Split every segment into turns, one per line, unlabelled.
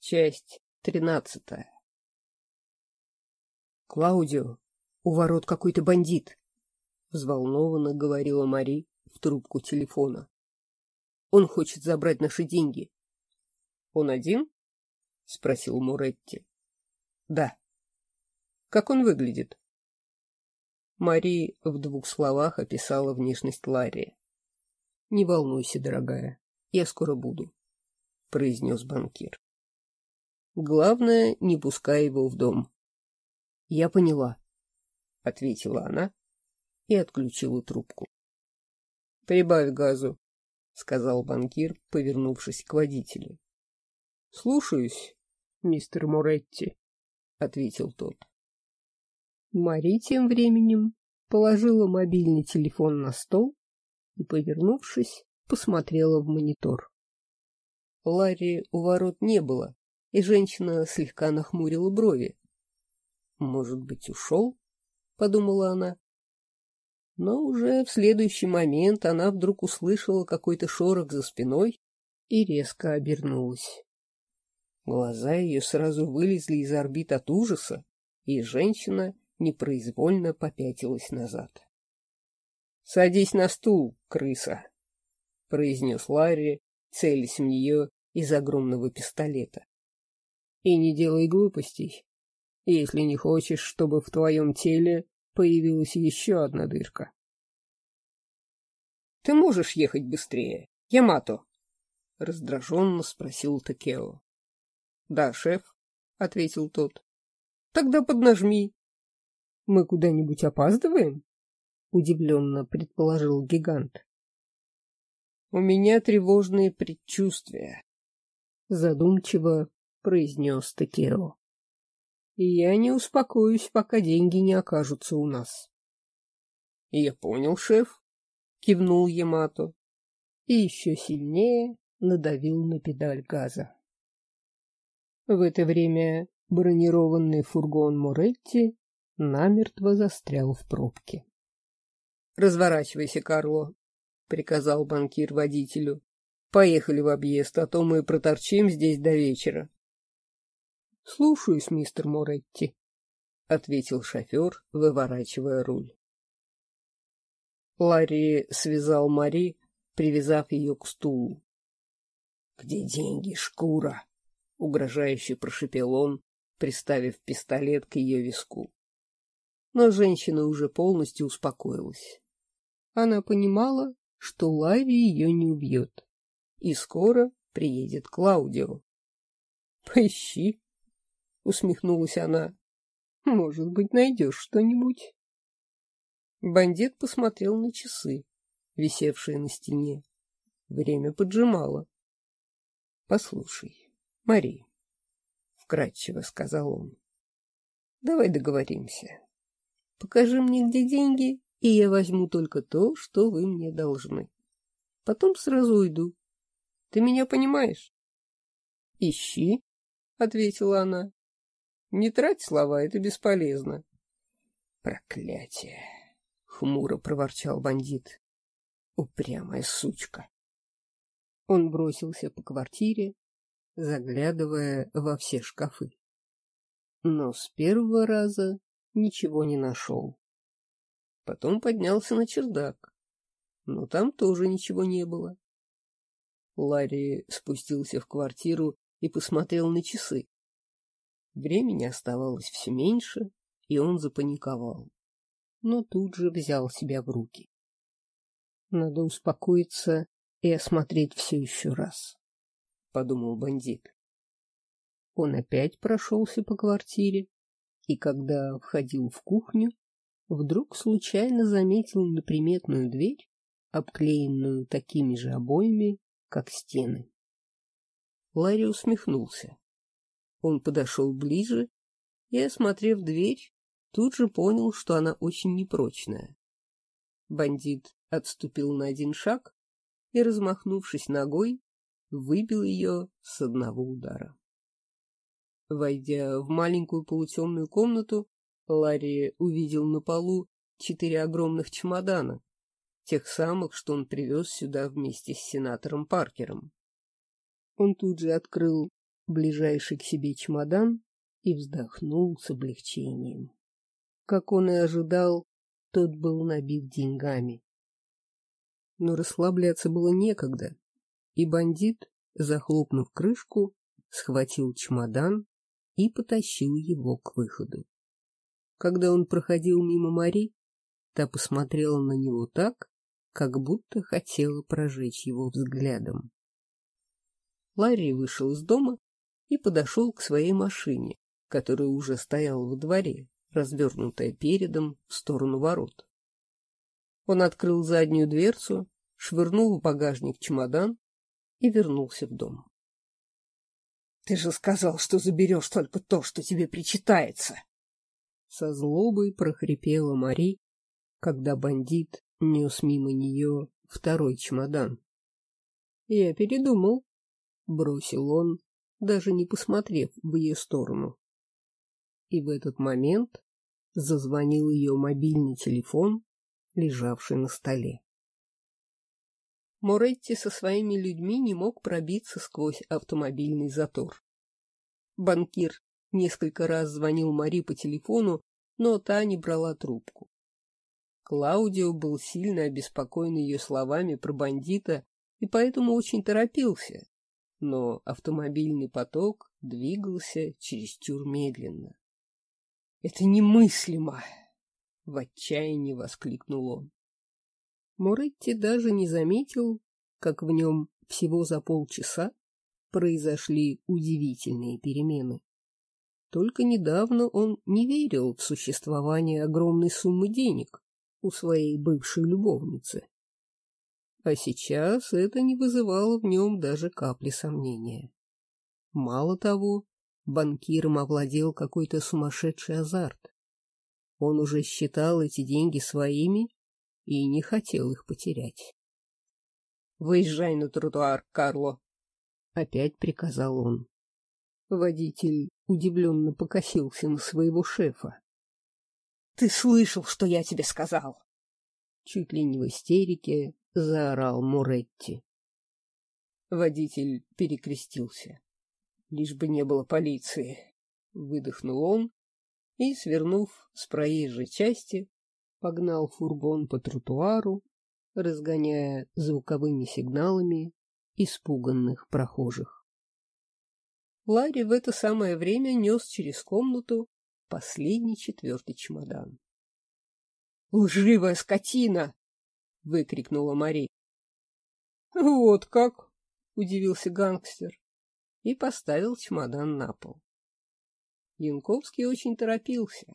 Часть тринадцатая. «Клаудио, у ворот какой-то бандит!» — взволнованно говорила Мари в трубку телефона. «Он хочет забрать наши деньги». «Он один?» — спросил Муретти. «Да». «Как он выглядит?» Мари в двух словах описала внешность Ларри. «Не волнуйся, дорогая, я скоро буду», — произнес банкир. «Главное, не пускай его в дом». «Я поняла», — ответила она и отключила трубку. «Прибавь газу», — сказал банкир, повернувшись к водителю. «Слушаюсь, мистер Моретти», — ответил тот. Мари тем временем положила мобильный телефон на стол и, повернувшись, посмотрела в монитор. Ларри у ворот не было, и женщина слегка нахмурила брови. «Может быть, ушел?» — подумала она. Но уже в следующий момент она вдруг услышала какой-то шорох за спиной и резко обернулась. Глаза ее сразу вылезли из орбит от ужаса, и женщина непроизвольно попятилась назад. — Садись на стул, крыса, — произнес Ларри, целясь в нее из огромного пистолета. — И не делай глупостей, если не хочешь, чтобы в твоем теле появилась еще одна дырка. — Ты можешь ехать быстрее, Ямато? — раздраженно спросил Такео. — Да, шеф, — ответил тот. — Тогда поднажми, мы куда-нибудь опаздываем? Удивленно предположил гигант. У меня тревожные предчувствия, задумчиво произнес Такео. Я не успокоюсь, пока деньги не окажутся у нас. Я понял, шеф, кивнул Ямато и еще сильнее надавил на педаль газа. В это время бронированный фургон Моретти намертво застрял в пробке. — Разворачивайся, Карло, — приказал банкир водителю. — Поехали в объезд, а то мы проторчим здесь до вечера. — Слушаюсь, мистер Моретти, — ответил шофер, выворачивая руль. Ларри связал Мари, привязав ее к стулу. — Где деньги, шкура? — угрожающе прошипел он, приставив пистолет к ее виску но женщина уже полностью успокоилась. Она понимала, что Лави ее не убьет, и скоро приедет Клаудио. — Поищи, — усмехнулась она. — Может быть, найдешь что-нибудь. Бандит посмотрел на часы, висевшие на стене. Время поджимало. — Послушай, Мари, — вкратчиво сказал он, — давай договоримся. Покажи мне, где деньги, и я возьму только то, что вы мне должны. Потом сразу уйду. Ты меня понимаешь? — Ищи, — ответила она. — Не трать слова, это бесполезно. — Проклятие! — хмуро проворчал бандит. — Упрямая сучка! Он бросился по квартире, заглядывая во все шкафы. Но с первого раза ничего не нашел. Потом поднялся на чердак, но там тоже ничего не было. Ларри спустился в квартиру и посмотрел на часы. Времени оставалось все меньше, и он запаниковал, но тут же взял себя в руки. Надо успокоиться и осмотреть все еще раз, — подумал бандит. Он опять прошелся по квартире, и когда входил в кухню, вдруг случайно заметил неприметную дверь, обклеенную такими же обоями, как стены. Ларри усмехнулся. Он подошел ближе и, осмотрев дверь, тут же понял, что она очень непрочная. Бандит отступил на один шаг и, размахнувшись ногой, выбил ее с одного удара. Войдя в маленькую полутемную комнату, Ларри увидел на полу четыре огромных чемодана, тех самых, что он привез сюда вместе с сенатором Паркером. Он тут же открыл ближайший к себе чемодан и вздохнул с облегчением. Как он и ожидал, тот был набит деньгами. Но расслабляться было некогда, и бандит, захлопнув крышку, схватил чемодан и потащил его к выходу. Когда он проходил мимо Мари, та посмотрела на него так, как будто хотела прожечь его взглядом. Ларри вышел из дома и подошел к своей машине, которая уже стояла во дворе, развернутая передом в сторону ворот. Он открыл заднюю дверцу, швырнул в багажник чемодан и вернулся в дом. — Ты же сказал, что заберешь только то, что тебе причитается! Со злобой прохрипела Мари, когда бандит нес мимо нее второй чемодан. — Я передумал, — бросил он, даже не посмотрев в ее сторону. И в этот момент зазвонил ее мобильный телефон, лежавший на столе. Моретти со своими людьми не мог пробиться сквозь автомобильный затор. Банкир несколько раз звонил Мари по телефону, но та не брала трубку. Клаудио был сильно обеспокоен ее словами про бандита и поэтому очень торопился, но автомобильный поток двигался чересчур медленно. — Это немыслимо! — в отчаянии воскликнул он. Моретти даже не заметил, как в нем всего за полчаса произошли удивительные перемены. Только недавно он не верил в существование огромной суммы денег у своей бывшей любовницы. А сейчас это не вызывало в нем даже капли сомнения. Мало того, банкиром овладел какой-то сумасшедший азарт. Он уже считал эти деньги своими и не хотел их потерять. — Выезжай на тротуар, Карло! — опять приказал он. Водитель удивленно покосился на своего шефа. — Ты слышал, что я тебе сказал? Чуть ли не в истерике заорал Муретти. Водитель перекрестился. Лишь бы не было полиции. Выдохнул он и, свернув с проезжей части, погнал фургон по тротуару, разгоняя звуковыми сигналами испуганных прохожих. Ларри в это самое время нес через комнату последний четвертый чемодан. — Лживая скотина! — выкрикнула Мари. — Вот как! — удивился гангстер и поставил чемодан на пол. Янковский очень торопился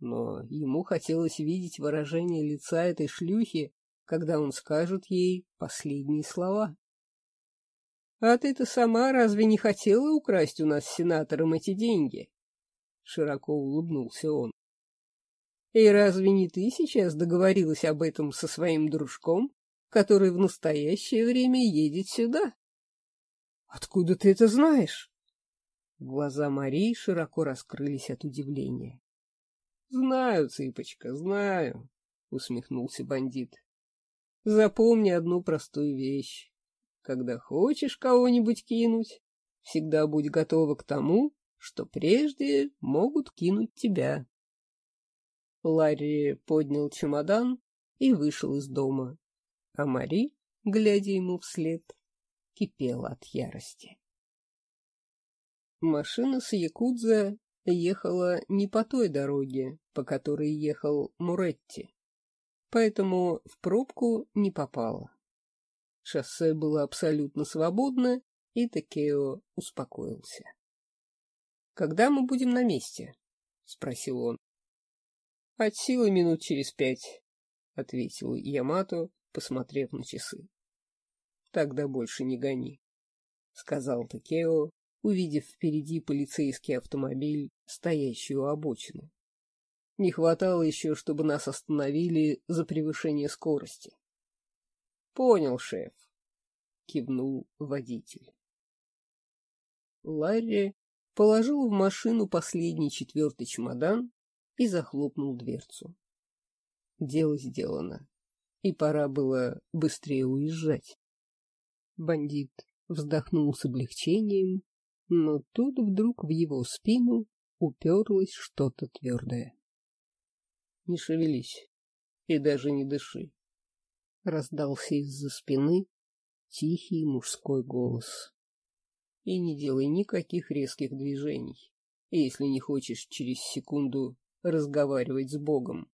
но ему хотелось видеть выражение лица этой шлюхи, когда он скажет ей последние слова. — А ты-то сама разве не хотела украсть у нас с сенатором эти деньги? — широко улыбнулся он. — И разве не ты сейчас договорилась об этом со своим дружком, который в настоящее время едет сюда? — Откуда ты это знаешь? Глаза Марии широко раскрылись от удивления. — Знаю, цыпочка, знаю, — усмехнулся бандит. — Запомни одну простую вещь. Когда хочешь кого-нибудь кинуть, всегда будь готова к тому, что прежде могут кинуть тебя. Ларри поднял чемодан и вышел из дома, а Мари, глядя ему вслед, кипела от ярости. Машина с Якудза ехала не по той дороге, по которой ехал Муретти, поэтому в пробку не попала. Шоссе было абсолютно свободно, и Такео успокоился. — Когда мы будем на месте? — спросил он. — От силы минут через пять, — ответил Ямато, посмотрев на часы. — Тогда больше не гони, — сказал Такео, увидев впереди полицейский автомобиль, стоящий у обочины. Не хватало еще, чтобы нас остановили за превышение скорости. — Понял, шеф, — кивнул водитель. Ларри положил в машину последний четвертый чемодан и захлопнул дверцу. Дело сделано, и пора было быстрее уезжать. Бандит вздохнул с облегчением Но тут вдруг в его спину уперлось что-то твердое. — Не шевелись и даже не дыши. Раздался из-за спины тихий мужской голос. И не делай никаких резких движений, если не хочешь через секунду разговаривать с Богом.